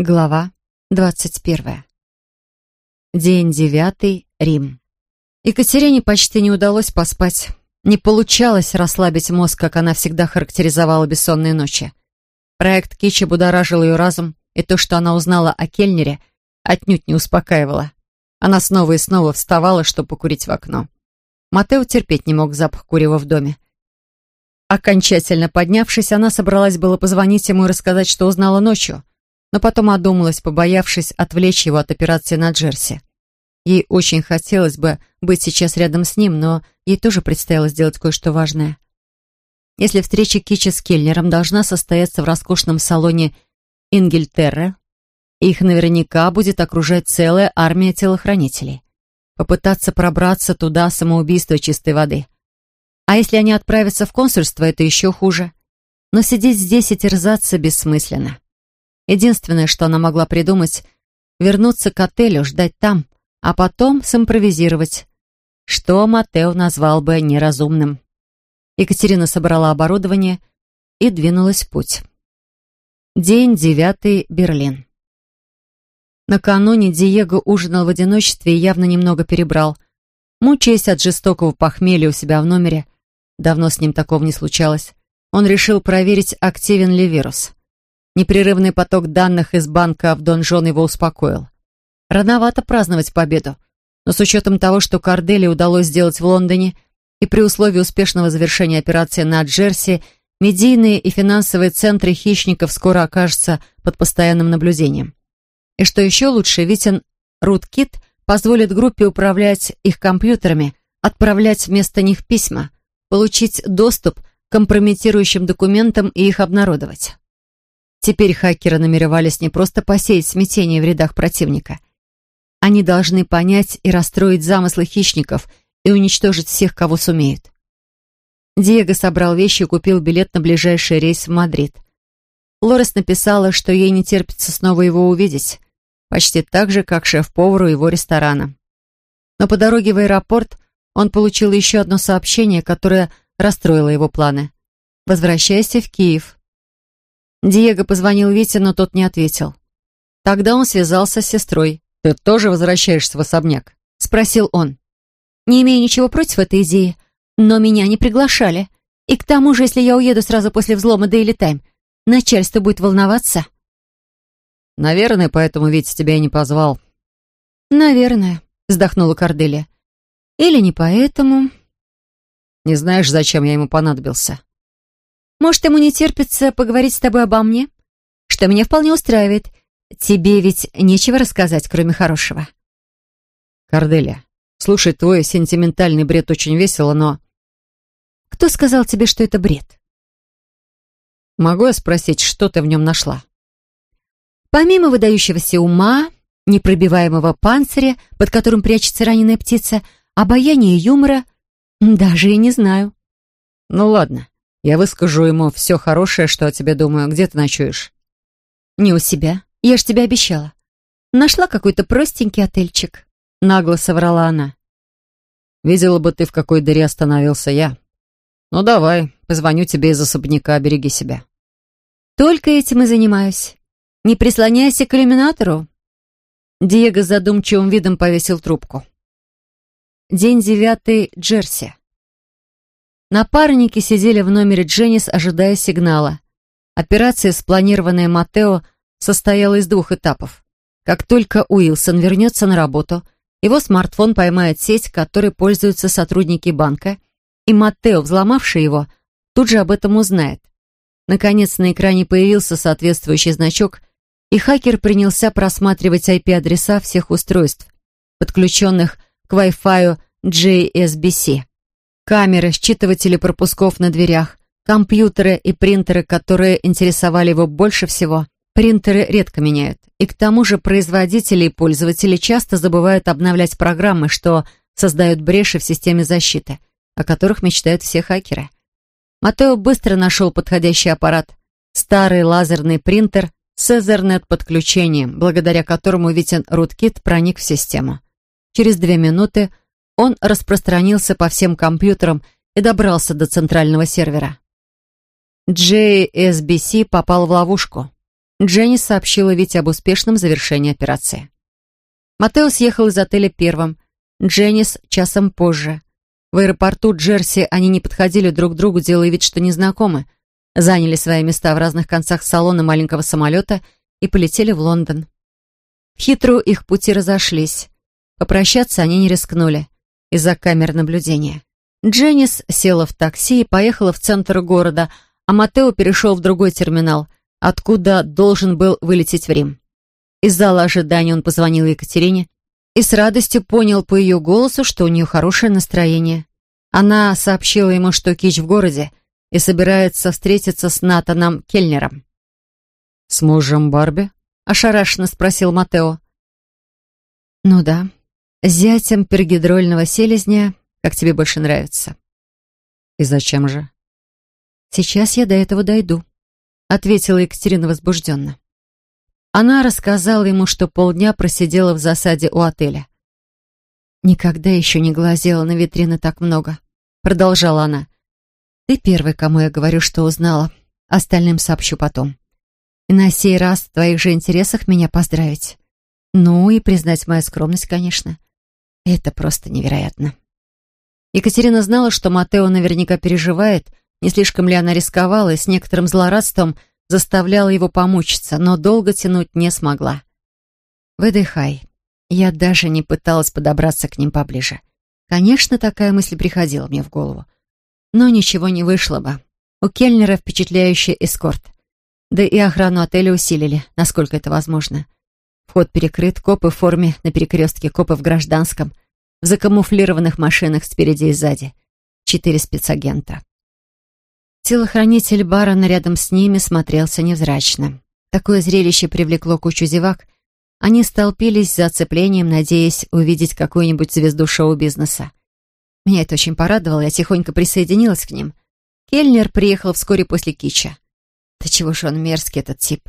Глава двадцать первая. День девятый. Рим. Екатерине почти не удалось поспать. Не получалось расслабить мозг, как она всегда характеризовала бессонные ночи. Проект Кичи будоражил ее разум, и то, что она узнала о Кельнере, отнюдь не успокаивало. Она снова и снова вставала, чтобы покурить в окно. Матео терпеть не мог запах курева в доме. Окончательно поднявшись, она собралась было позвонить ему и рассказать, что узнала ночью но потом одумалась, побоявшись отвлечь его от операции на Джерси. Ей очень хотелось бы быть сейчас рядом с ним, но ей тоже предстояло сделать кое-что важное. Если встреча Кичи с Кельнером должна состояться в роскошном салоне Ингельтерра, их наверняка будет окружать целая армия телохранителей. Попытаться пробраться туда самоубийство чистой воды. А если они отправятся в консульство, это еще хуже. Но сидеть здесь и терзаться бессмысленно. Единственное, что она могла придумать, вернуться к отелю, ждать там, а потом симпровизировать, что Матео назвал бы неразумным. Екатерина собрала оборудование и двинулась в путь. День девятый, Берлин. Накануне Диего ужинал в одиночестве и явно немного перебрал. Мучаясь от жестокого похмелья у себя в номере, давно с ним такого не случалось, он решил проверить, активен ли вирус. Непрерывный поток данных из банка в донжон его успокоил. Рановато праздновать победу, но с учетом того, что Кардели удалось сделать в Лондоне, и при условии успешного завершения операции на Джерси, медийные и финансовые центры хищников скоро окажутся под постоянным наблюдением. И что еще лучше, Витин Руткит позволит группе управлять их компьютерами, отправлять вместо них письма, получить доступ к компрометирующим документам и их обнародовать. Теперь хакеры намеревались не просто посеять смятение в рядах противника. Они должны понять и расстроить замыслы хищников и уничтожить всех, кого сумеют. Диего собрал вещи и купил билет на ближайший рейс в Мадрид. Лорес написала, что ей не терпится снова его увидеть, почти так же, как шеф-повару его ресторана. Но по дороге в аэропорт он получил еще одно сообщение, которое расстроило его планы. «Возвращайся в Киев. Диего позвонил Вите, но тот не ответил. Тогда он связался с сестрой. «Ты тоже возвращаешься в особняк?» — спросил он. «Не имею ничего против этой идеи, но меня не приглашали. И к тому же, если я уеду сразу после взлома Дейли Тайм, начальство будет волноваться». «Наверное, поэтому Витя тебя и не позвал». «Наверное», — вздохнула Корделия. «Или не поэтому...» «Не знаешь, зачем я ему понадобился?» Может, ему не терпится поговорить с тобой обо мне? Что меня вполне устраивает. Тебе ведь нечего рассказать, кроме хорошего. Корделия, слушай, твой сентиментальный бред очень весело, но... Кто сказал тебе, что это бред? Могу я спросить, что ты в нем нашла? Помимо выдающегося ума, непробиваемого панциря, под которым прячется раненая птица, обаяния и юмора, даже и не знаю. Ну ладно, я выскажу ему все хорошее, что о тебе думаю. Где ты ночуешь?» «Не у себя. Я ж тебе обещала. Нашла какой-то простенький отельчик». Нагло соврала она. «Видела бы ты, в какой дыре остановился я. Ну давай, позвоню тебе из особняка, береги себя». «Только этим и занимаюсь. Не прислоняйся к иллюминатору». Диего задумчивым видом повесил трубку. День девятый, Джерси. Напарники сидели в номере Дженнис, ожидая сигнала. Операция, спланированная Матео, состояла из двух этапов. Как только Уилсон вернется на работу, его смартфон поймает сеть, которой пользуются сотрудники банка, и Матео, взломавший его, тут же об этом узнает. Наконец на экране появился соответствующий значок, и хакер принялся просматривать IP-адреса всех устройств, подключенных к Wi-Fi JSBC. Камеры, считыватели пропусков на дверях, компьютеры и принтеры, которые интересовали его больше всего. Принтеры редко меняют. И к тому же производители и пользователи часто забывают обновлять программы, что создают бреши в системе защиты, о которых мечтают все хакеры. Матео быстро нашел подходящий аппарат. Старый лазерный принтер с Ethernet-подключением, благодаря которому Витин Руткит проник в систему. Через две минуты он распространился по всем компьютерам и добрался до центрального сервера. JSBC попал в ловушку. Дженни сообщила Вите об успешном завершении операции. Матео съехал из отеля первым, Дженнис часом позже. В аэропорту Джерси они не подходили друг к другу, делая вид, что незнакомы. Заняли свои места в разных концах салона маленького самолета и полетели в Лондон. В Хитру их пути разошлись. Попрощаться они не рискнули из-за камер наблюдения. Дженнис села в такси и поехала в центр города, а Матео перешел в другой терминал, откуда должен был вылететь в Рим. Из зала ожидания он позвонил Екатерине и с радостью понял по ее голосу, что у нее хорошее настроение. Она сообщила ему, что Кич в городе и собирается встретиться с Натаном Кельнером. «С мужем Барби?» — ошарашенно спросил Матео. «Ну да, зятем пергидрольного селезня, как тебе больше нравится». «И зачем же?» «Сейчас я до этого дойду», — ответила Екатерина возбужденно. Она рассказала ему, что полдня просидела в засаде у отеля. «Никогда еще не глазела на витрины так много», — продолжала она. «Ты первый, кому я говорю, что узнала. Остальным сообщу потом. И на сей раз в твоих же интересах меня поздравить. Ну и признать мою скромность, конечно. Это просто невероятно». Екатерина знала, что Матео наверняка переживает, не слишком ли она рисковала и с некоторым злорадством заставляла его помучиться, но долго тянуть не смогла. «Выдыхай». Я даже не пыталась подобраться к ним поближе. Конечно, такая мысль приходила мне в голову. Но ничего не вышло бы. У Кельнера впечатляющий эскорт. Да и охрану отеля усилили, насколько это возможно. Вход перекрыт, копы в форме на перекрестке, копы в гражданском, в закамуфлированных машинах спереди и сзади. Четыре спецагента. Телохранитель барона рядом с ними смотрелся невзрачно. Такое зрелище привлекло кучу зевак. Они столпились за оцеплением, надеясь увидеть какую-нибудь звезду шоу-бизнеса. Меня это очень порадовало, я тихонько присоединилась к ним. Кельнер приехал вскоре после Кича. Да чего же он мерзкий, этот тип.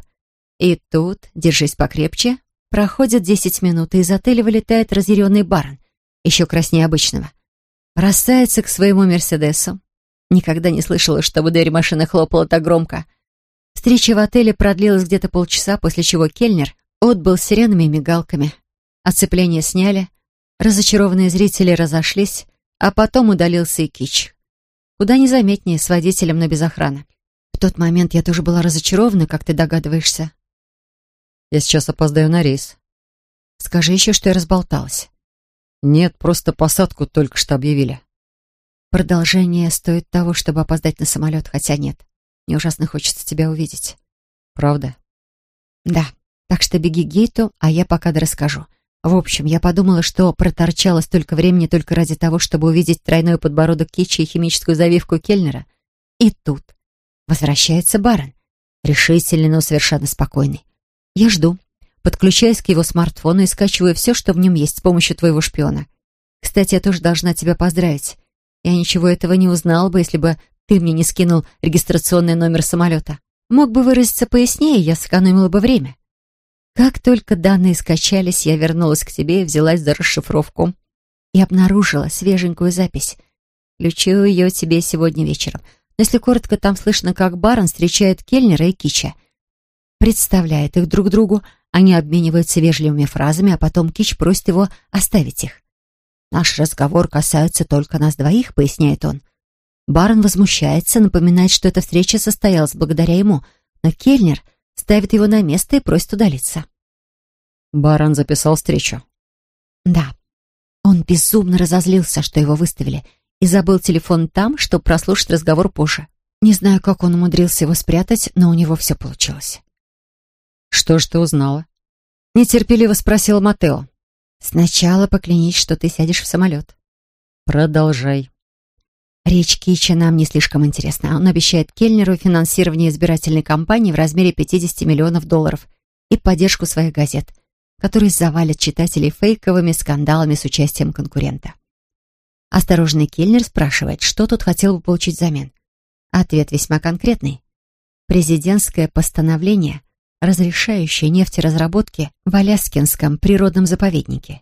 И тут, держись покрепче, проходит десять минут, и из отеля вылетает разъяренный барон, еще краснее обычного. Бросается к своему Мерседесу, Никогда не слышала, чтобы дверь машины хлопала так громко. Встреча в отеле продлилась где-то полчаса, после чего Кельнер отбыл сиренами и мигалками. Оцепление сняли, разочарованные зрители разошлись, а потом удалился и Кич. Куда незаметнее, с водителем, но без охраны. В тот момент я тоже была разочарована, как ты догадываешься. Я сейчас опоздаю на рейс. Скажи еще, что я разболталась. Нет, просто посадку только что объявили. Продолжение стоит того, чтобы опоздать на самолет, хотя нет. Мне ужасно хочется тебя увидеть. Правда? Да. Так что беги к гейту, а я пока расскажу. В общем, я подумала, что проторчала столько времени только ради того, чтобы увидеть тройной подбородок Кичи и химическую завивку Кельнера. И тут возвращается барон. Решительный, но совершенно спокойный. Я жду. Подключаюсь к его смартфону и скачиваю все, что в нем есть с помощью твоего шпиона. Кстати, я тоже должна тебя поздравить. Я ничего этого не узнал бы, если бы ты мне не скинул регистрационный номер самолета. Мог бы выразиться пояснее, я сэкономила бы время. Как только данные скачались, я вернулась к тебе и взялась за расшифровку. И обнаружила свеженькую запись. Включу ее тебе сегодня вечером. Но если коротко, там слышно, как Барон встречает Кельнера и Кича. Представляет их друг другу, они обмениваются вежливыми фразами, а потом Кич просит его оставить их. «Наш разговор касается только нас двоих», — поясняет он. Барон возмущается, напоминает, что эта встреча состоялась благодаря ему, но Кельнер ставит его на место и просит удалиться. Барон записал встречу. Да. Он безумно разозлился, что его выставили, и забыл телефон там, чтобы прослушать разговор позже. Не знаю, как он умудрился его спрятать, но у него все получилось. «Что ж ты узнала?» Нетерпеливо спросил Матео. Сначала поклянись, что ты сядешь в самолет. Продолжай. Речь Кича нам не слишком интересна. Он обещает Кельнеру финансирование избирательной кампании в размере 50 миллионов долларов и поддержку своих газет, которые завалят читателей фейковыми скандалами с участием конкурента. Осторожный Кельнер спрашивает, что тут хотел бы получить взамен. Ответ весьма конкретный. Президентское постановление разрешающая нефтеразработки в Аляскинском природном заповеднике.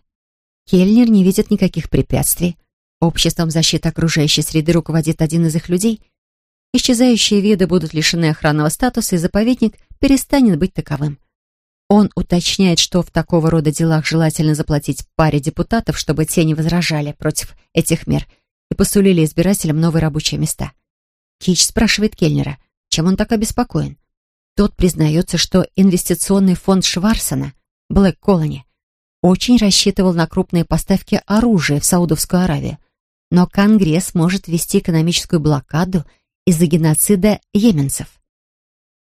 Кельнер не видит никаких препятствий. Обществом защиты окружающей среды руководит один из их людей. исчезающие виды будут лишены охранного статуса, и заповедник перестанет быть таковым. Он уточняет, что в такого рода делах желательно заплатить паре депутатов, чтобы те не возражали против этих мер и посулили избирателям новые рабочие места. Кич спрашивает Кельнера, чем он так обеспокоен. Тот признается, что инвестиционный фонд Шварсона, Блэк Колони, очень рассчитывал на крупные поставки оружия в Саудовскую Аравию, но Конгресс может ввести экономическую блокаду из-за геноцида йеменцев.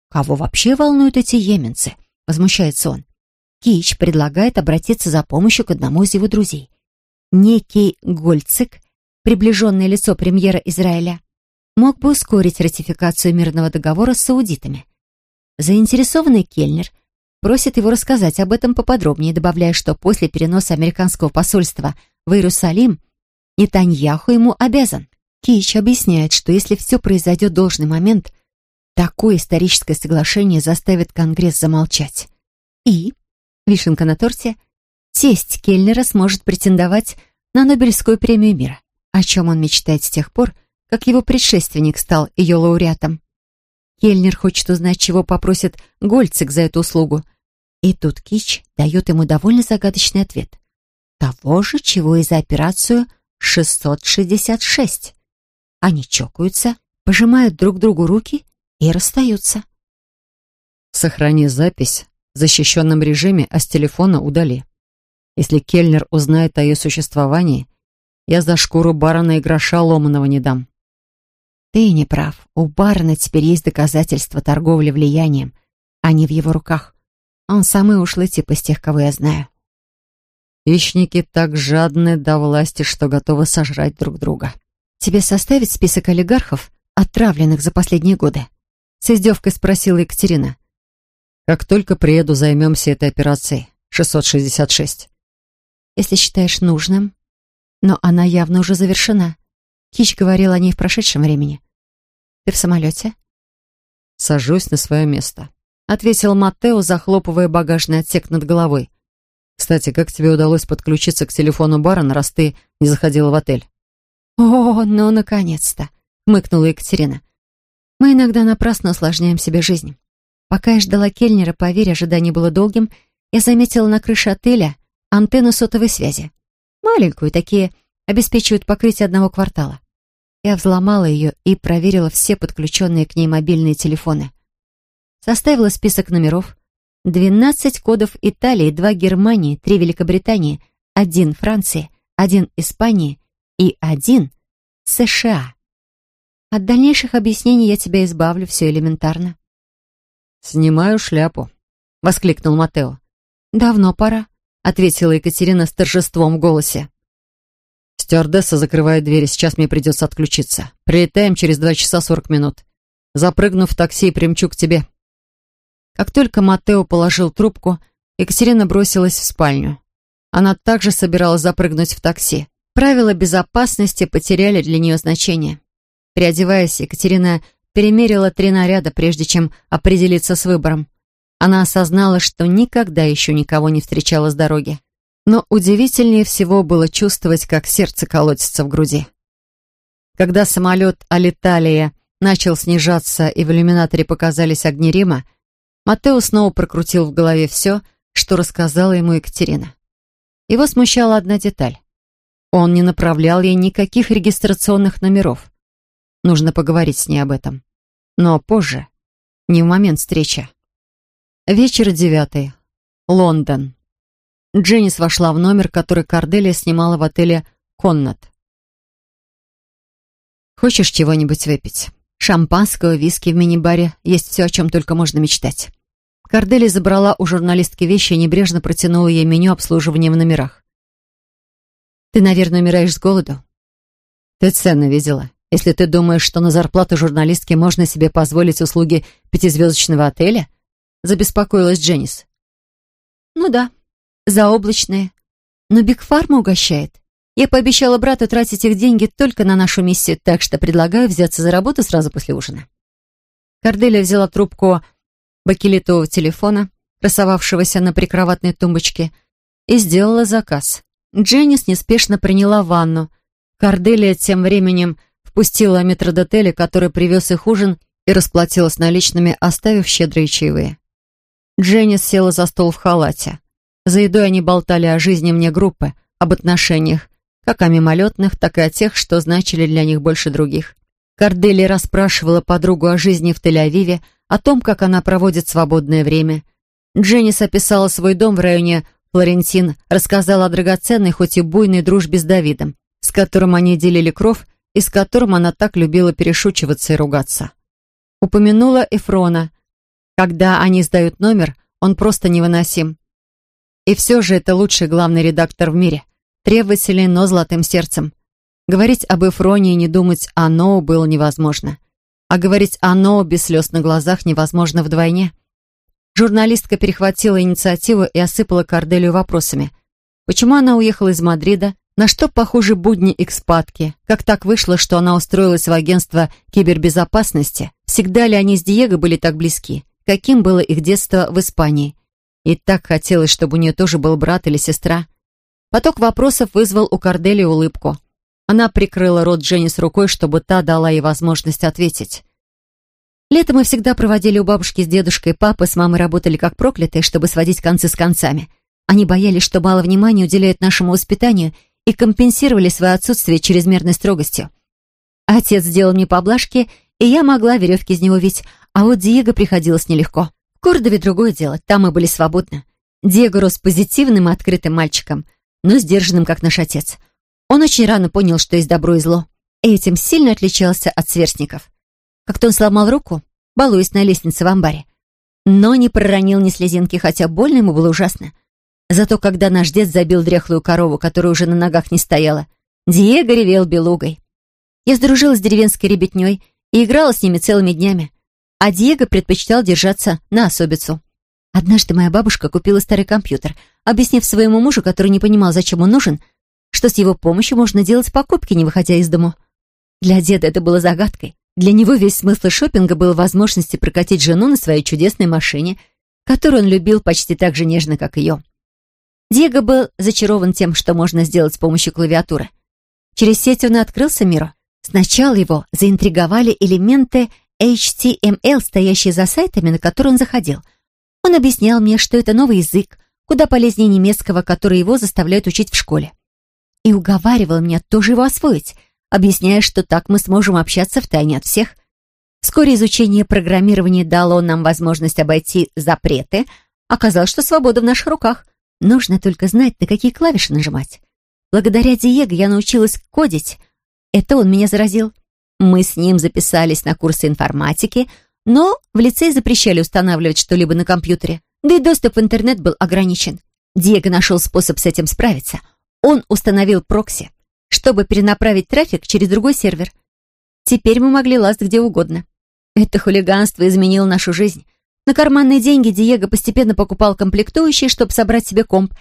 Кого вообще волнуют эти йеменцы? Возмущается он. Кич предлагает обратиться за помощью к одному из его друзей. Некий Гольцик, приближенное лицо премьера Израиля, мог бы ускорить ратификацию мирного договора с саудитами. Заинтересованный Кельнер просит его рассказать об этом поподробнее, добавляя, что после переноса американского посольства в Иерусалим Нетаньяху ему обязан. Кич объясняет, что если все произойдет в должный момент – Такое историческое соглашение заставит Конгресс замолчать. И, вишенка на торте, тесть Кельнера сможет претендовать на Нобелевскую премию мира, о чем он мечтает с тех пор, как его предшественник стал ее лауреатом. Кельнер хочет узнать, чего попросит Гольцик за эту услугу. И тут Кич дает ему довольно загадочный ответ. Того же, чего и за операцию 666. Они чокаются, пожимают друг другу руки и расстаются. Сохрани запись в защищенном режиме, а с телефона удали. Если Кельнер узнает о ее существовании, я за шкуру барона и гроша ломаного не дам. Ты не прав. У барона теперь есть доказательства торговли влиянием. Они в его руках. Он самый ушлый тип из тех, кого я знаю. Хищники так жадны до власти, что готовы сожрать друг друга. Тебе составить список олигархов, отравленных за последние годы? С издевкой спросила Екатерина. «Как только приеду, займемся этой операцией. 666». «Если считаешь нужным. Но она явно уже завершена. Кич говорил о ней в прошедшем времени. Ты в самолете?» «Сажусь на свое место», — ответил Маттео, захлопывая багажный отсек над головой. «Кстати, как тебе удалось подключиться к телефону барона, раз ты не заходила в отель?» «О, ну, наконец-то!» — хмыкнула Екатерина. Мы иногда напрасно усложняем себе жизнь. Пока я ждала Кельнера, поверь, ожидание было долгим, я заметила на крыше отеля антенну сотовой связи. Маленькую, такие обеспечивают покрытие одного квартала. Я взломала ее и проверила все подключенные к ней мобильные телефоны. Составила список номеров. 12 кодов Италии, 2 Германии, 3 Великобритании, 1 Франции, 1 Испании и 1 США. От дальнейших объяснений я тебя избавлю, все элементарно. «Снимаю шляпу», — воскликнул Матео. «Давно пора», — ответила Екатерина с торжеством в голосе. «Стюардесса закрывает двери, сейчас мне придется отключиться. Прилетаем через два часа сорок минут. Запрыгну в такси примчу к тебе». Как только Матео положил трубку, Екатерина бросилась в спальню. Она также собиралась запрыгнуть в такси. Правила безопасности потеряли для нее значение. Переодеваясь, Екатерина перемерила три наряда, прежде чем определиться с выбором. Она осознала, что никогда еще никого не встречала с дороги. Но удивительнее всего было чувствовать, как сердце колотится в груди. Когда самолет Алиталия начал снижаться и в иллюминаторе показались огни Рима, Матео снова прокрутил в голове все, что рассказала ему Екатерина. Его смущала одна деталь. Он не направлял ей никаких регистрационных номеров. Нужно поговорить с ней об этом. Но позже, не в момент встречи. Вечер девятый. Лондон. Дженнис вошла в номер, который Корделия снимала в отеле «Коннат». «Хочешь чего-нибудь выпить? Шампанского, виски в мини-баре. Есть все, о чем только можно мечтать». Корделия забрала у журналистки вещи и небрежно протянула ей меню обслуживания в номерах. «Ты, наверное, умираешь с голоду?» «Ты цены видела?» Если ты думаешь, что на зарплату журналистки можно себе позволить услуги пятизвездочного отеля?» Забеспокоилась Дженнис. «Ну да, заоблачные. Но Бигфарма угощает. Я пообещала брату тратить их деньги только на нашу миссию, так что предлагаю взяться за работу сразу после ужина». Корделия взяла трубку бакелитового телефона, красовавшегося на прикроватной тумбочке, и сделала заказ. Дженнис неспешно приняла ванну. Корделия тем временем впустила метродотеля, который привез их ужин и расплатилась наличными, оставив щедрые чаевые. Дженнис села за стол в халате. За едой они болтали о жизни вне группы, об отношениях, как о мимолетных, так и о тех, что значили для них больше других. Кордели расспрашивала подругу о жизни в Тель-Авиве, о том, как она проводит свободное время. Дженнис описала свой дом в районе Флорентин, рассказала о драгоценной, хоть и буйной дружбе с Давидом, с которым они делили кров и с которым она так любила перешучиваться и ругаться. Упомянула Эфрона. Когда они сдают номер, он просто невыносим. И все же это лучший главный редактор в мире. Требовательный, но золотым сердцем. Говорить об Эфроне и не думать о Ноу было невозможно. А говорить о Ноу без слез на глазах невозможно вдвойне. Журналистка перехватила инициативу и осыпала Корделию вопросами. Почему она уехала из Мадрида? На что похожи будни экспатки? Как так вышло, что она устроилась в агентство кибербезопасности? Всегда ли они с Диего были так близки? Каким было их детство в Испании? И так хотелось, чтобы у нее тоже был брат или сестра. Поток вопросов вызвал у Кордели улыбку. Она прикрыла рот Дженнис рукой, чтобы та дала ей возможность ответить. Лето мы всегда проводили у бабушки с дедушкой, папа с мамой работали как проклятые, чтобы сводить концы с концами. Они боялись, что мало внимания уделяют нашему воспитанию и компенсировали свое отсутствие чрезмерной строгостью. Отец сделал мне поблажки, и я могла веревки из него вить, а вот Диего приходилось нелегко. Кордове другое дело, там мы были свободны. Диего рос позитивным и открытым мальчиком, но сдержанным, как наш отец. Он очень рано понял, что есть добро и зло, и этим сильно отличался от сверстников. Как-то он сломал руку, балуясь на лестнице в амбаре. Но не проронил ни слезинки, хотя больно ему было ужасно. Зато когда наш дед забил дряхлую корову, которая уже на ногах не стояла, Диего ревел белугой. Я сдружилась с деревенской ребятней и играла с ними целыми днями, а Диего предпочитал держаться на особицу. Однажды моя бабушка купила старый компьютер, объяснив своему мужу, который не понимал, зачем он нужен, что с его помощью можно делать покупки, не выходя из дому. Для деда это было загадкой. Для него весь смысл шопинга был в возможности прокатить жену на своей чудесной машине, которую он любил почти так же нежно, как ее. Диего был зачарован тем, что можно сделать с помощью клавиатуры. Через сеть он открылся миру. Сначала его заинтриговали элементы HTML, стоящие за сайтами, на которые он заходил. Он объяснял мне, что это новый язык, куда полезнее немецкого, который его заставляют учить в школе. И уговаривал меня тоже его освоить, объясняя, что так мы сможем общаться втайне от всех. Вскоре изучение программирования дало нам возможность обойти запреты. Оказалось, что свобода в наших руках. Нужно только знать, на какие клавиши нажимать. Благодаря Диего я научилась кодить. Это он меня заразил. Мы с ним записались на курсы информатики, но в лицее запрещали устанавливать что-либо на компьютере. Да и доступ в интернет был ограничен. Диего нашел способ с этим справиться. Он установил прокси чтобы перенаправить трафик через другой сервер. Теперь мы могли ласт где угодно. Это хулиганство изменило нашу жизнь. На карманные деньги Диего постепенно покупал комплектующие, чтобы собрать себе комп.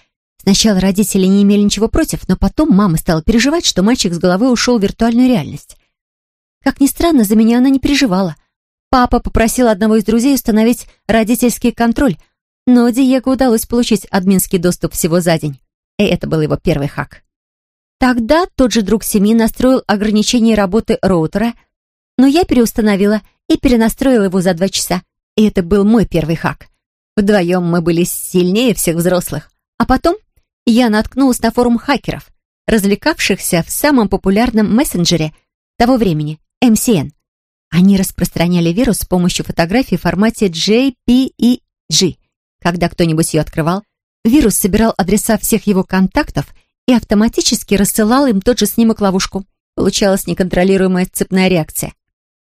Сначала родители не имели ничего против, но потом мама стала переживать, что мальчик с головой ушел в виртуальную реальность. Как ни странно, за меня она не переживала. Папа попросил одного из друзей установить родительский контроль, но Диего удалось получить админский доступ всего за день. И это был его первый хак. Тогда тот же друг семьи настроил ограничение работы роутера, но я переустановила и перенастроила его за два часа. И это был мой первый хак. Вдвоем мы были сильнее всех взрослых. А потом я наткнулась на форум хакеров, развлекавшихся в самом популярном мессенджере того времени — MCN. Они распространяли вирус с помощью фотографий в формате JPEG. Когда кто-нибудь ее открывал, вирус собирал адреса всех его контактов — и автоматически рассылал им тот же снимок-ловушку. Получалась неконтролируемая цепная реакция.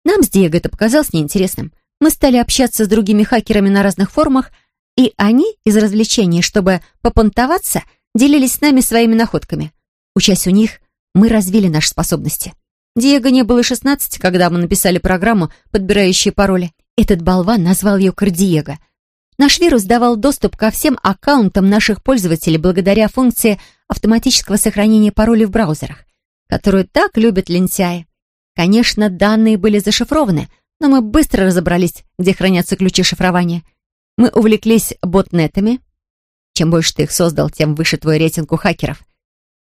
Нам с Диего это показалось неинтересным. Мы стали общаться с другими хакерами на разных форумах, и они из развлечений, чтобы попонтоваться, делились с нами своими находками. Учась у них, мы развили наши способности. Диего не было 16, когда мы написали программу, подбирающую пароли. Этот болван назвал ее Кардиего — Наш вирус давал доступ ко всем аккаунтам наших пользователей благодаря функции автоматического сохранения паролей в браузерах, которую так любят лентяи. Конечно, данные были зашифрованы, но мы быстро разобрались, где хранятся ключи шифрования. Мы увлеклись ботнетами. Чем больше ты их создал, тем выше твой рейтинг у хакеров.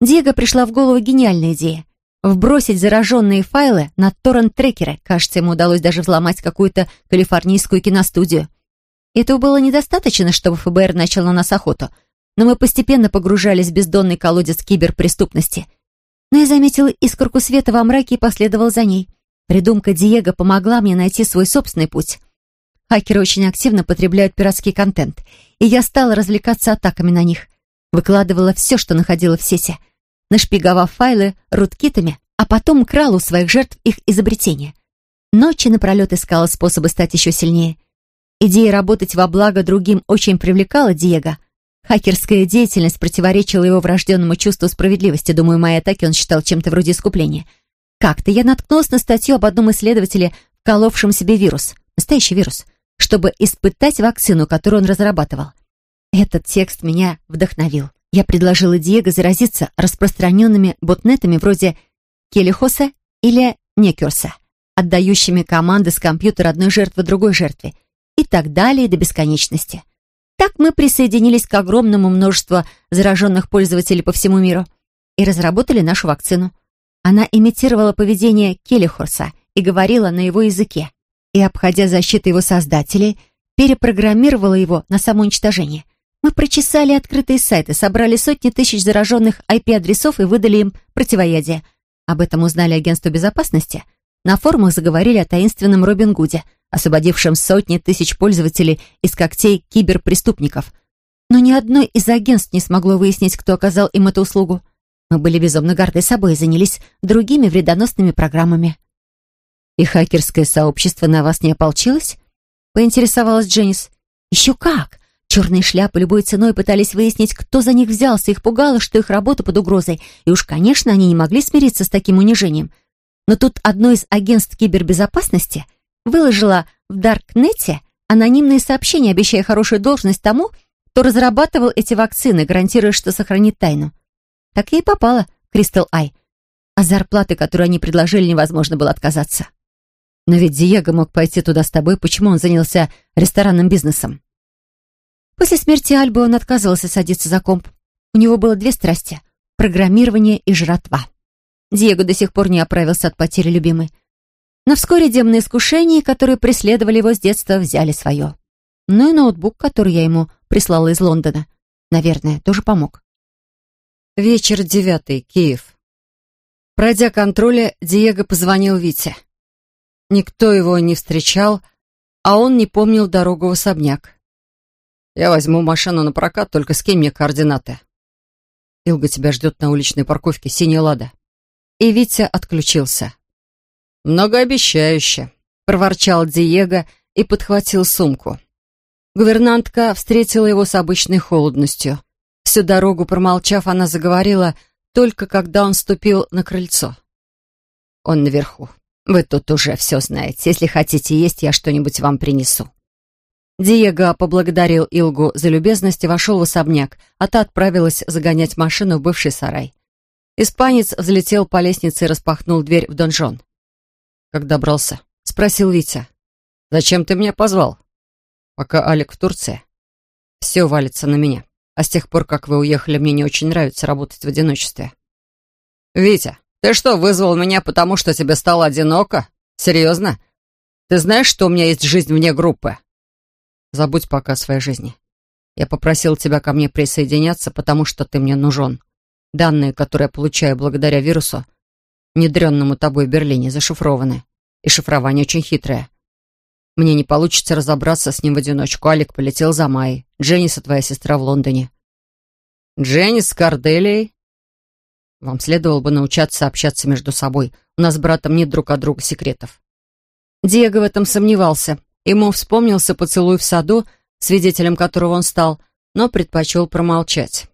Диего пришла в голову гениальная идея. Вбросить зараженные файлы на торрент-трекеры. Кажется, ему удалось даже взломать какую-то калифорнийскую киностудию. Этого было недостаточно, чтобы ФБР начал на нас охоту, но мы постепенно погружались в бездонный колодец киберпреступности. Но я заметила искорку света во мраке и последовал за ней. Придумка Диего помогла мне найти свой собственный путь. Хакеры очень активно потребляют пиратский контент, и я стала развлекаться атаками на них. Выкладывала все, что находила в сети, нашпиговав файлы руткитами, а потом крала у своих жертв их изобретения. Ночи напролет искала способы стать еще сильнее. Идея работать во благо другим очень привлекала Диего. Хакерская деятельность противоречила его врожденному чувству справедливости. Думаю, мои атаки он считал чем-то вроде искупления. Как-то я наткнулась на статью об одном исследователе, вколовшем себе вирус, настоящий вирус, чтобы испытать вакцину, которую он разрабатывал. Этот текст меня вдохновил. Я предложила Диего заразиться распространенными ботнетами вроде Келихоса или Некерса, отдающими команды с компьютера одной жертвы другой жертве, и так далее до бесконечности. Так мы присоединились к огромному множеству зараженных пользователей по всему миру и разработали нашу вакцину. Она имитировала поведение Келихорса и говорила на его языке, и, обходя защиту его создателей, перепрограммировала его на самоуничтожение. Мы прочесали открытые сайты, собрали сотни тысяч зараженных IP-адресов и выдали им противоядие. Об этом узнали агентство безопасности. На форумах заговорили о таинственном Робин Гуде, освободившем сотни тысяч пользователей из когтей киберпреступников. Но ни одно из агентств не смогло выяснить, кто оказал им эту услугу. Мы были безумно горды собой и занялись другими вредоносными программами. «И хакерское сообщество на вас не ополчилось?» — поинтересовалась Дженнис. «Еще как! Черные шляпы любой ценой пытались выяснить, кто за них взялся. Их пугало, что их работа под угрозой. И уж, конечно, они не могли смириться с таким унижением. Но тут одно из агентств кибербезопасности выложило в Даркнете анонимные сообщения, обещая хорошую должность тому, кто разрабатывал эти вакцины, гарантируя, что сохранит тайну. Так попала в Кристал Ай. А зарплаты, которую они предложили, невозможно было отказаться. Но ведь Диего мог пойти туда с тобой, почему он занялся ресторанным бизнесом? После смерти Альбы он отказывался садиться за комп. У него было две страсти — программирование и жратва. Диего до сих пор не оправился от потери любимой. Но вскоре демные искушения, которые преследовали его с детства, взяли свое. Ну и ноутбук, который я ему прислала из Лондона, наверное, тоже помог. Вечер девятый, Киев. Пройдя контроля, Диего позвонил Вите. Никто его не встречал, а он не помнил дорогу в особняк. Я возьму машину на прокат, только скинь мне координаты. Илга тебя ждет на уличной парковке, синяя лада. И Витя отключился. «Многообещающе», — проворчал Диего и подхватил сумку. Гувернантка встретила его с обычной холодностью. Всю дорогу промолчав, она заговорила только когда он ступил на крыльцо. «Он наверху. Вы тут уже все знаете. Если хотите есть, я что-нибудь вам принесу». Диего поблагодарил Илгу за любезность и вошел в особняк, а та отправилась загонять машину в бывший сарай. Испанец взлетел по лестнице и распахнул дверь в донжон. «Как добрался?» — спросил Витя. «Зачем ты меня позвал?» «Пока Алик в Турции. Все валится на меня. А с тех пор, как вы уехали, мне не очень нравится работать в одиночестве». «Витя, ты что, вызвал меня, потому что тебе стало одиноко? Серьезно? Ты знаешь, что у меня есть жизнь вне группы?» Забудь пока о своей жизни. Я попросил тебя ко мне присоединяться, потому что ты мне нужен. Данные, которые я получаю благодаря вирусу, внедренному тобой в Берлине, зашифрованы. И шифрование очень хитрое. Мне не получится разобраться с ним в одиночку. Алик полетел за Майей. Дженниса, твоя сестра, в Лондоне. Дженнис с Корделией? Вам следовало бы научаться общаться между собой. У нас с братом нет друг от друга секретов. Диего в этом сомневался. Ему вспомнился поцелуй в саду, свидетелем которого он стал, но предпочел промолчать.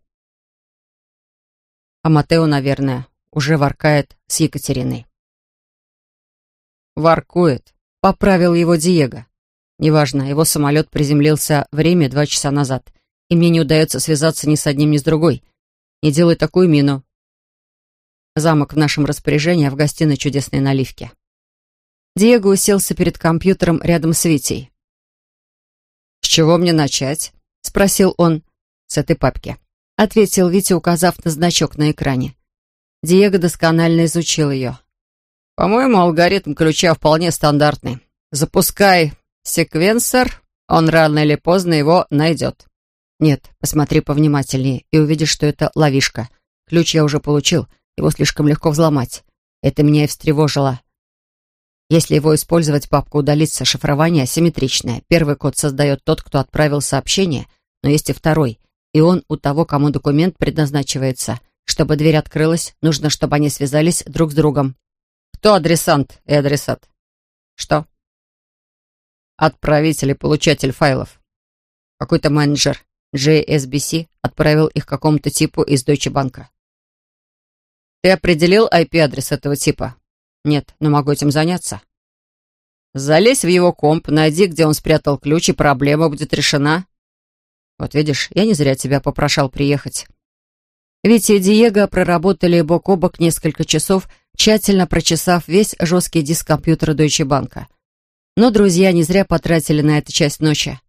А Матео, наверное, уже воркает с Екатериной. «Воркует», — поправил его Диего. «Неважно, его самолет приземлился время два часа назад, и мне не удается связаться ни с одним, ни с другой. Не делай такую мину. Замок в нашем распоряжении, а в гостиной чудесные наливки». Диего уселся перед компьютером рядом с Витей. «С чего мне начать?» — спросил он. «С этой папки», — ответил Витя, указав на значок на экране. Диего досконально изучил ее. «По-моему, алгоритм ключа вполне стандартный. Запускай секвенсор, он рано или поздно его найдет». «Нет, посмотри повнимательнее и увидишь, что это ловишка. Ключ я уже получил, его слишком легко взломать. Это меня и встревожило. Если его использовать, папка удалится, шифрование асимметричное. Первый код создает тот, кто отправил сообщение, но есть и второй, и он у того, кому документ предназначивается. Чтобы дверь открылась, нужно, чтобы они связались друг с другом. Кто адресант и адресат? Что? Отправитель и получатель файлов. Какой-то менеджер JSBC отправил их какому-то типу из Deutsche Bank. Ты определил IP-адрес этого типа? Нет, но могу этим заняться. Залезь в его комп, найди, где он спрятал ключ, и проблема будет решена. Вот видишь, я не зря тебя попрошал приехать. Витя и Диего проработали бок о бок несколько часов, тщательно прочесав весь жесткий диск компьютера Deutsche Bank. Но друзья не зря потратили на это часть ночи.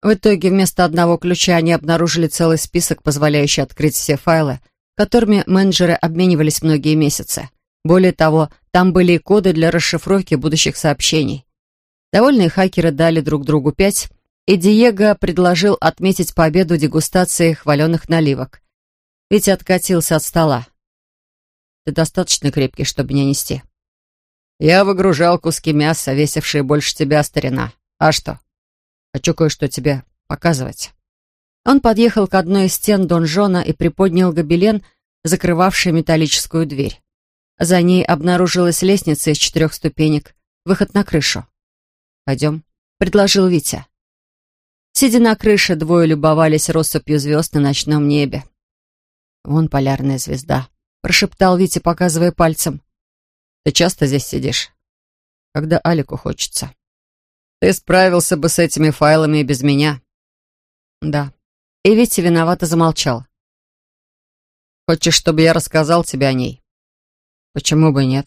В итоге вместо одного ключа они обнаружили целый список, позволяющий открыть все файлы, которыми менеджеры обменивались многие месяцы. Более того, там были и коды для расшифровки будущих сообщений. Довольные хакеры дали друг другу пять, и Диего предложил отметить победу дегустации хваленых наливок. Ведь откатился от стола. «Ты достаточно крепкий, чтобы меня нести?» «Я выгружал куски мяса, весившие больше тебя, старина. А что?» «Хочу кое-что тебе показывать». Он подъехал к одной из стен донжона и приподнял гобелен, закрывавший металлическую дверь. За ней обнаружилась лестница из четырех ступенек, выход на крышу. «Пойдем», — предложил Витя. Сидя на крыше, двое любовались россыпью звезд на ночном небе. «Вон полярная звезда», — прошептал Витя, показывая пальцем. «Ты часто здесь сидишь?» «Когда Алику хочется». «Ты справился бы с этими файлами и без меня». «Да». И Витя виновато замолчал. «Хочешь, чтобы я рассказал тебе о ней?» Почему бы нет?